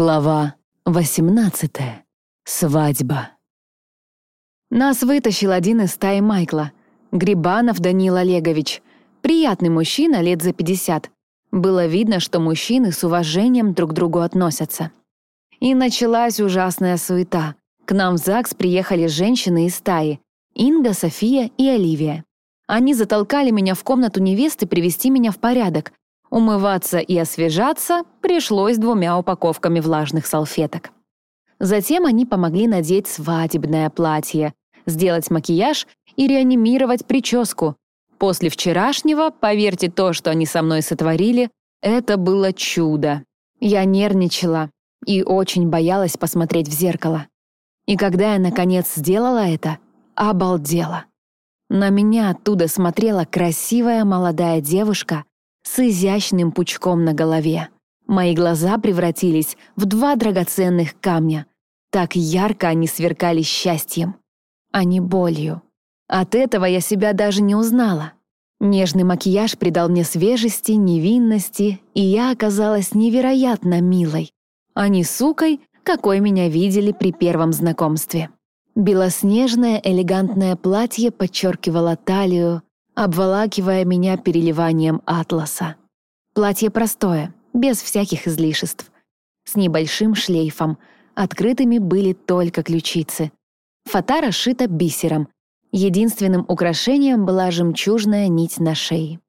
Глава 18. Свадьба. Нас вытащил один из стаи Майкла. Грибанов Данил Олегович. Приятный мужчина, лет за 50. Было видно, что мужчины с уважением друг к другу относятся. И началась ужасная суета. К нам в ЗАГС приехали женщины из стаи. Инга, София и Оливия. Они затолкали меня в комнату невесты привести меня в порядок, Умываться и освежаться пришлось двумя упаковками влажных салфеток. Затем они помогли надеть свадебное платье, сделать макияж и реанимировать прическу. После вчерашнего, поверьте, то, что они со мной сотворили, это было чудо. Я нервничала и очень боялась посмотреть в зеркало. И когда я, наконец, сделала это, обалдела. На меня оттуда смотрела красивая молодая девушка с изящным пучком на голове. Мои глаза превратились в два драгоценных камня. Так ярко они сверкали счастьем, а не болью. От этого я себя даже не узнала. Нежный макияж придал мне свежести, невинности, и я оказалась невероятно милой, а не сукой, какой меня видели при первом знакомстве. Белоснежное элегантное платье подчеркивало талию, обволакивая меня переливанием атласа. Платье простое, без всяких излишеств. С небольшим шлейфом, открытыми были только ключицы. Фата расшита бисером. Единственным украшением была жемчужная нить на шее.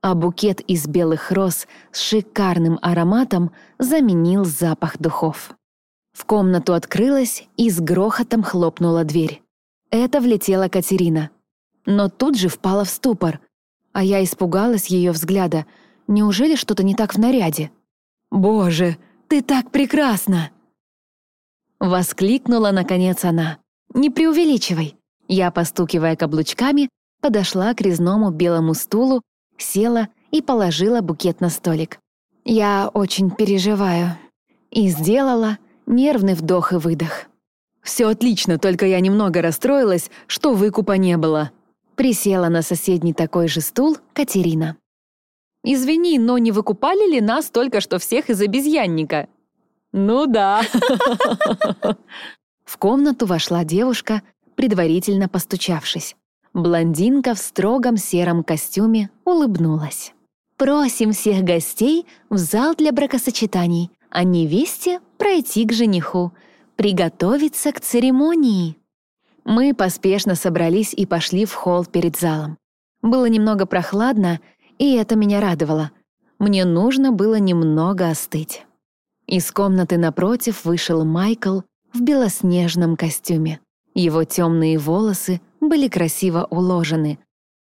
А букет из белых роз с шикарным ароматом заменил запах духов. В комнату открылась и с грохотом хлопнула дверь. Это влетела Катерина — но тут же впала в ступор. А я испугалась ее взгляда. Неужели что-то не так в наряде? «Боже, ты так прекрасна!» Воскликнула, наконец, она. «Не преувеличивай!» Я, постукивая каблучками, подошла к резному белому стулу, села и положила букет на столик. Я очень переживаю. И сделала нервный вдох и выдох. «Все отлично, только я немного расстроилась, что выкупа не было», Присела на соседний такой же стул Катерина. «Извини, но не выкупали ли нас только что всех из обезьянника?» «Ну да». В комнату вошла девушка, предварительно постучавшись. Блондинка в строгом сером костюме улыбнулась. «Просим всех гостей в зал для бракосочетаний, а невесте пройти к жениху, приготовиться к церемонии». Мы поспешно собрались и пошли в холл перед залом. Было немного прохладно, и это меня радовало. Мне нужно было немного остыть. Из комнаты напротив вышел Майкл в белоснежном костюме. Его темные волосы были красиво уложены.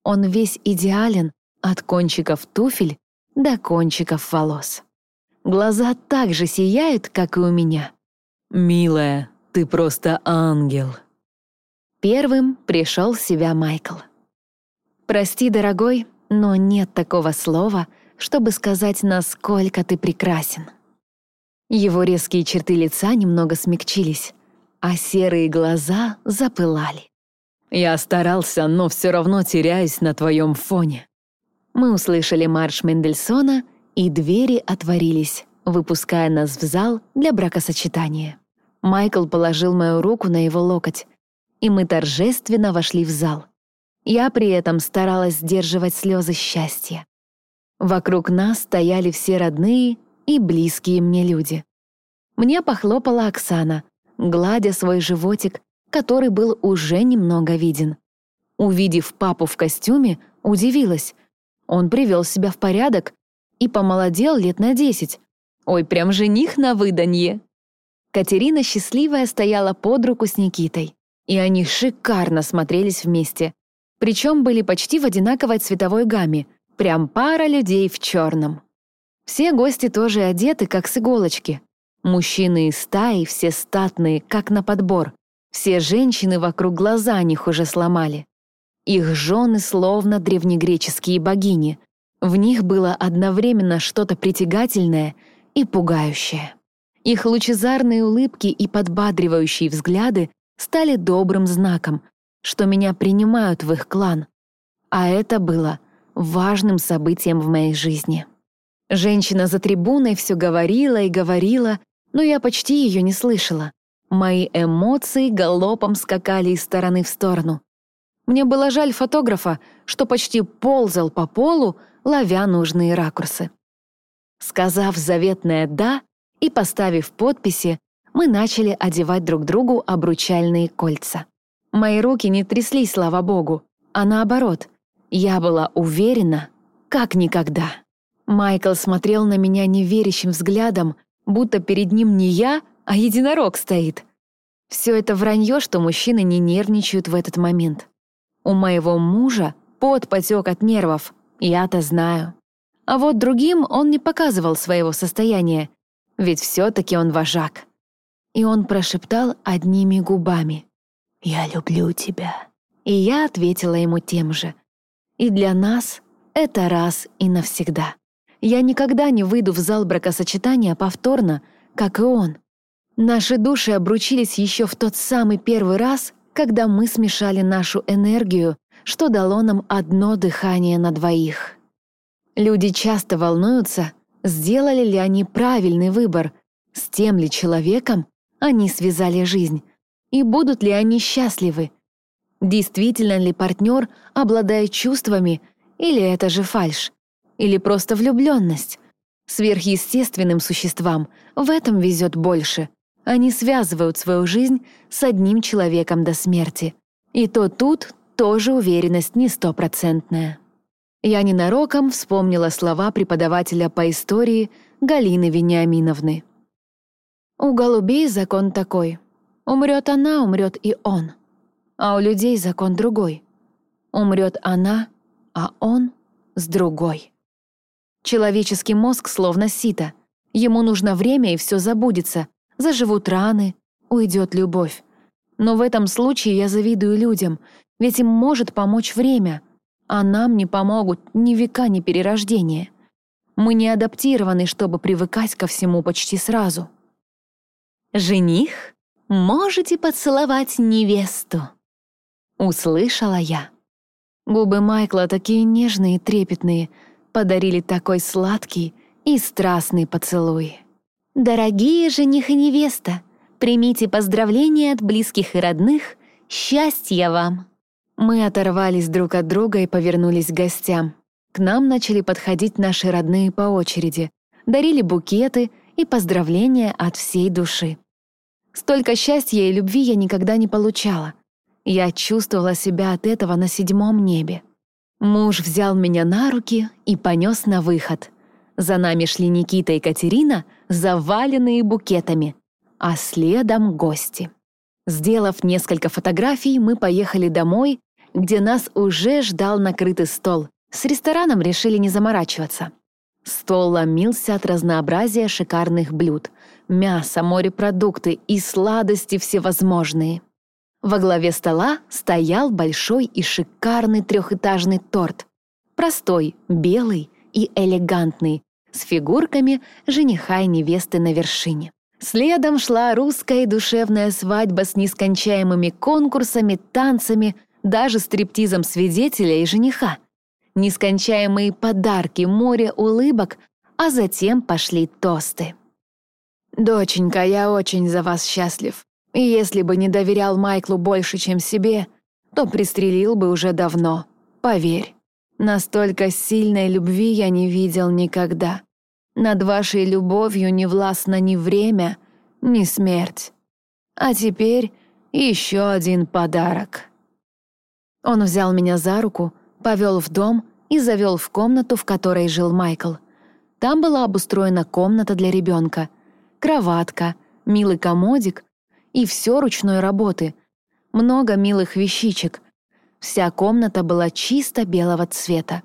Он весь идеален от кончиков туфель до кончиков волос. Глаза так же сияют, как и у меня. «Милая, ты просто ангел», Первым пришел в себя Майкл. «Прости, дорогой, но нет такого слова, чтобы сказать, насколько ты прекрасен». Его резкие черты лица немного смягчились, а серые глаза запылали. «Я старался, но все равно теряюсь на твоем фоне». Мы услышали марш Мендельсона, и двери отворились, выпуская нас в зал для бракосочетания. Майкл положил мою руку на его локоть, и мы торжественно вошли в зал. Я при этом старалась сдерживать слезы счастья. Вокруг нас стояли все родные и близкие мне люди. Мне похлопала Оксана, гладя свой животик, который был уже немного виден. Увидев папу в костюме, удивилась. Он привел себя в порядок и помолодел лет на десять. Ой, прям жених на выданье. Катерина счастливая стояла под руку с Никитой и они шикарно смотрелись вместе. Причем были почти в одинаковой цветовой гамме, прям пара людей в черном. Все гости тоже одеты, как с иголочки. Мужчины из стаи все статные, как на подбор. Все женщины вокруг глаза них уже сломали. Их жены словно древнегреческие богини. В них было одновременно что-то притягательное и пугающее. Их лучезарные улыбки и подбадривающие взгляды стали добрым знаком, что меня принимают в их клан. А это было важным событием в моей жизни. Женщина за трибуной все говорила и говорила, но я почти ее не слышала. Мои эмоции галопом скакали из стороны в сторону. Мне было жаль фотографа, что почти ползал по полу, ловя нужные ракурсы. Сказав заветное «да» и поставив подписи, мы начали одевать друг другу обручальные кольца. Мои руки не тряслись, слава богу, а наоборот, я была уверена, как никогда. Майкл смотрел на меня неверящим взглядом, будто перед ним не я, а единорог стоит. Все это вранье, что мужчины не нервничают в этот момент. У моего мужа пот потек от нервов, я-то знаю. А вот другим он не показывал своего состояния, ведь все-таки он вожак. И он прошептал одними губами. «Я люблю тебя». И я ответила ему тем же. И для нас это раз и навсегда. Я никогда не выйду в зал бракосочетания повторно, как и он. Наши души обручились еще в тот самый первый раз, когда мы смешали нашу энергию, что дало нам одно дыхание на двоих. Люди часто волнуются, сделали ли они правильный выбор, с тем ли человеком они связали жизнь, и будут ли они счастливы. Действительно ли партнер обладает чувствами, или это же фальшь, или просто влюбленность. Сверхъестественным существам в этом везет больше — они связывают свою жизнь с одним человеком до смерти. И то тут тоже уверенность не стопроцентная. Я ненароком вспомнила слова преподавателя по истории Галины Вениаминовны. У голубей закон такой. Умрет она, умрет и он. А у людей закон другой. Умрет она, а он с другой. Человеческий мозг словно сито. Ему нужно время, и все забудется, заживут раны, уйдет любовь. Но в этом случае я завидую людям, ведь им может помочь время, а нам не помогут ни века, ни перерождения. Мы не адаптированы, чтобы привыкать ко всему почти сразу. «Жених, можете поцеловать невесту?» Услышала я. Губы Майкла такие нежные и трепетные, подарили такой сладкий и страстный поцелуй. Дорогие жених и невеста, примите поздравления от близких и родных. Счастья вам! Мы оторвались друг от друга и повернулись к гостям. К нам начали подходить наши родные по очереди, дарили букеты и поздравления от всей души. Столько счастья и любви я никогда не получала. Я чувствовала себя от этого на седьмом небе. Муж взял меня на руки и понес на выход. За нами шли Никита и Катерина, заваленные букетами, а следом гости. Сделав несколько фотографий, мы поехали домой, где нас уже ждал накрытый стол. С рестораном решили не заморачиваться. Стол ломился от разнообразия шикарных блюд. Мясо, морепродукты и сладости всевозможные. Во главе стола стоял большой и шикарный трехэтажный торт. Простой, белый и элегантный, с фигурками жениха и невесты на вершине. Следом шла русская душевная свадьба с нескончаемыми конкурсами, танцами, даже стриптизом свидетеля и жениха. Нескончаемые подарки, море улыбок, а затем пошли тосты. «Доченька, я очень за вас счастлив. И если бы не доверял Майклу больше, чем себе, то пристрелил бы уже давно, поверь». Настолько сильной любви я не видел никогда. Над вашей любовью не властно ни время, ни смерть. А теперь еще один подарок». Он взял меня за руку, повел в дом и завел в комнату, в которой жил Майкл. Там была обустроена комната для ребенка, кроватка, милый комодик и все ручной работы. Много милых вещичек, Вся комната была чисто белого цвета.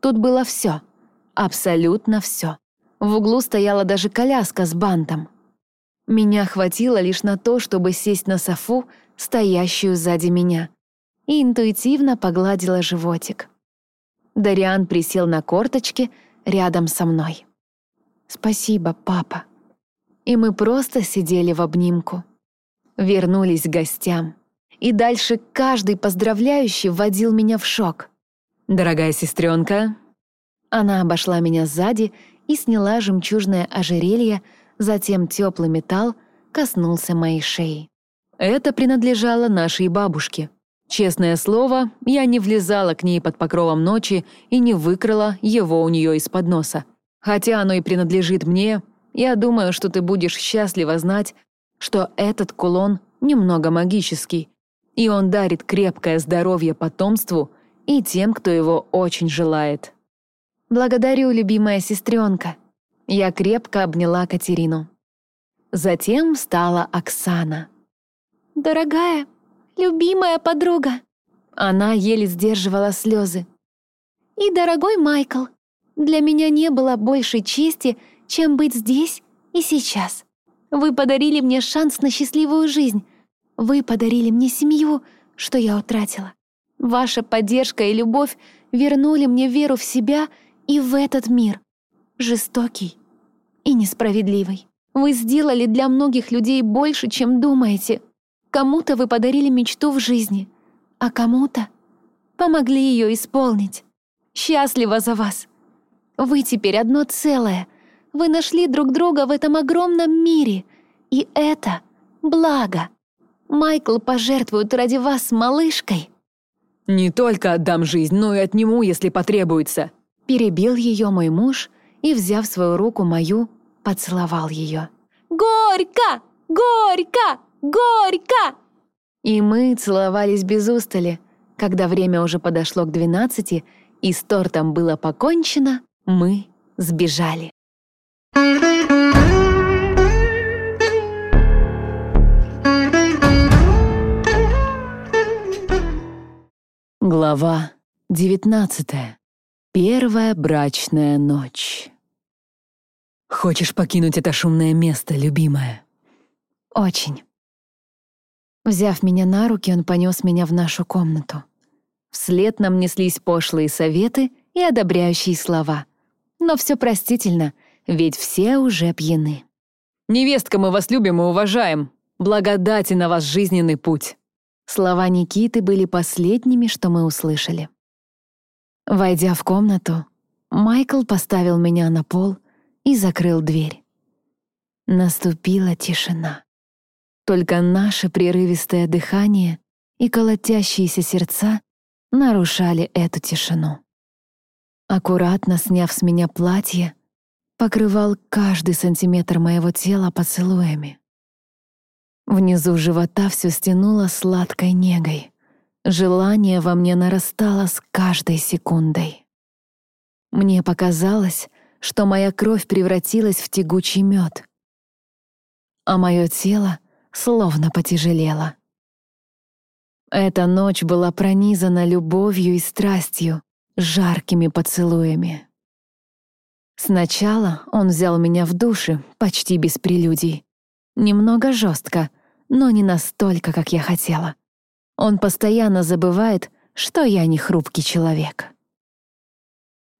Тут было все, абсолютно все. В углу стояла даже коляска с бантом. Меня хватило лишь на то, чтобы сесть на софу, стоящую сзади меня, и интуитивно погладила животик. Дариан присел на корточки рядом со мной. «Спасибо, папа». И мы просто сидели в обнимку. Вернулись к гостям и дальше каждый поздравляющий вводил меня в шок. «Дорогая сестренка. Она обошла меня сзади и сняла жемчужное ожерелье, Затем теплый металл коснулся моей шеи. Это принадлежало нашей бабушке. Честное слово, я не влезала к ней под покровом ночи и не выкрала его у нее из-под носа. Хотя оно и принадлежит мне, я думаю, что ты будешь счастлива знать, что этот кулон немного магический, и он дарит крепкое здоровье потомству и тем, кто его очень желает. Благодарю, любимая сестренка. Я крепко обняла Катерину. Затем встала Оксана. «Дорогая, любимая подруга!» Она еле сдерживала слезы. «И дорогой Майкл, для меня не было большей чести, чем быть здесь и сейчас. Вы подарили мне шанс на счастливую жизнь. Вы подарили мне семью, что я утратила. Ваша поддержка и любовь вернули мне веру в себя и в этот мир. Жестокий и несправедливый. Вы сделали для многих людей больше, чем думаете. Кому-то вы подарили мечту в жизни, а кому-то помогли ее исполнить. Счастлива за вас. Вы теперь одно целое. Вы нашли друг друга в этом огромном мире. И это благо. Майкл пожертвует ради вас малышкой. Не только отдам жизнь, но и отниму, если потребуется. Перебил ее мой муж и, взяв свою руку мою, поцеловал ее. «Горько! Горько! Горько!» И мы целовались без устали. Когда время уже подошло к двенадцати и с тортом было покончено, мы сбежали. Глава девятнадцатая. Первая брачная ночь. Хочешь покинуть это шумное место, любимая? Очень. Взяв меня на руки, он понес меня в нашу комнату. Вслед нам неслись пошлые советы и одобряющие слова. Но все простительно, ведь все уже пьяны. «Невестка, мы вас любим и уважаем. Благодати на вас жизненный путь». Слова Никиты были последними, что мы услышали. Войдя в комнату, Майкл поставил меня на пол и закрыл дверь. Наступила тишина. Только наше прерывистое дыхание и колотящиеся сердца нарушали эту тишину. Аккуратно сняв с меня платье, покрывал каждый сантиметр моего тела поцелуями. Внизу живота все стянуло сладкой негой. Желание во мне нарастало с каждой секундой. Мне показалось, что моя кровь превратилась в тягучий мед, а мое тело словно потяжелело. Эта ночь была пронизана любовью и страстью, жаркими поцелуями. Сначала он взял меня в душе, почти без прелюдий. Немного жестко, но не настолько, как я хотела. Он постоянно забывает, что я не хрупкий человек.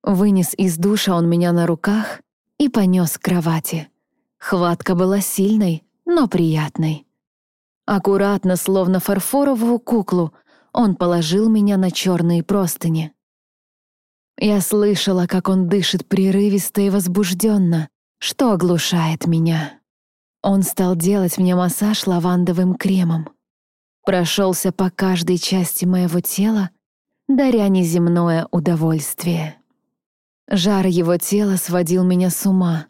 Вынес из душа он меня на руках и понес к кровати. Хватка была сильной, но приятной. Аккуратно, словно фарфоровую куклу, он положил меня на черные простыни. Я слышала, как он дышит прерывисто и возбужденно, что оглушает меня. Он стал делать мне массаж лавандовым кремом прошелся по каждой части моего тела, даря неземное удовольствие. Жар его тела сводил меня с ума,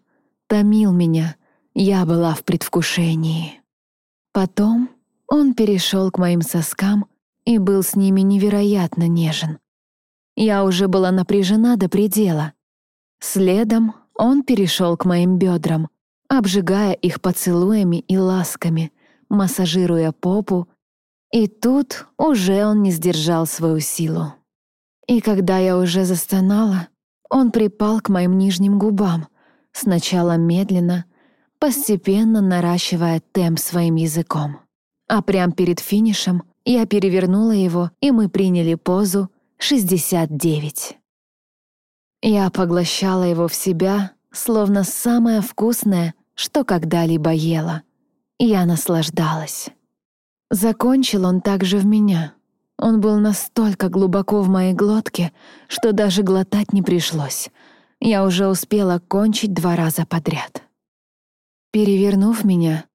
томил меня, я была в предвкушении. Потом он перешел к моим соскам и был с ними невероятно нежен. Я уже была напряжена до предела. Следом он перешел к моим бедрам, обжигая их поцелуями и ласками, массажируя попу и тут уже он не сдержал свою силу. И когда я уже застонала, он припал к моим нижним губам, сначала медленно, постепенно наращивая темп своим языком. А прямо перед финишем я перевернула его, и мы приняли позу 69. Я поглощала его в себя, словно самое вкусное, что когда-либо ела. Я наслаждалась. Закончил он также в меня. Он был настолько глубоко в моей глотке, что даже глотать не пришлось. Я уже успела кончить два раза подряд. Перевернув меня,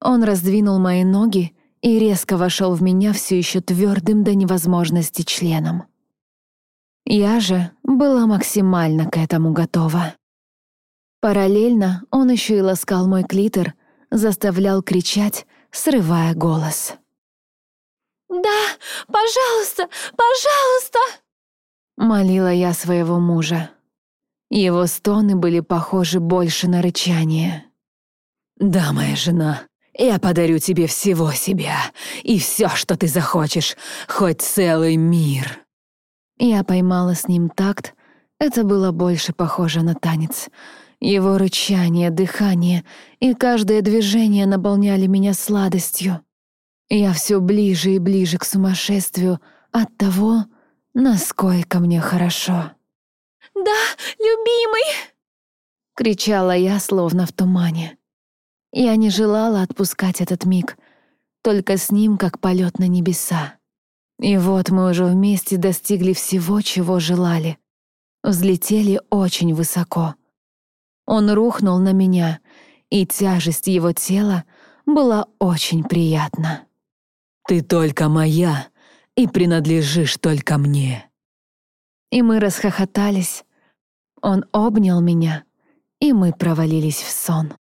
он раздвинул мои ноги и резко вошел в меня все еще твердым до невозможности членом. Я же была максимально к этому готова. Параллельно он еще и ласкал мой клитор, заставлял кричать, срывая голос. «Да, пожалуйста, пожалуйста!» Молила я своего мужа. Его стоны были похожи больше на рычание. «Да, моя жена, я подарю тебе всего себя и все, что ты захочешь, хоть целый мир». Я поймала с ним такт, это было больше похоже на танец. Его рычание, дыхание и каждое движение наполняли меня сладостью. Я все ближе и ближе к сумасшествию от того, насколько мне хорошо. «Да, любимый!» — кричала я, словно в тумане. Я не желала отпускать этот миг, только с ним как полет на небеса. И вот мы уже вместе достигли всего, чего желали. Взлетели очень высоко. Он рухнул на меня, и тяжесть его тела была очень приятна. «Ты только моя и принадлежишь только мне». И мы расхохотались. Он обнял меня, и мы провалились в сон.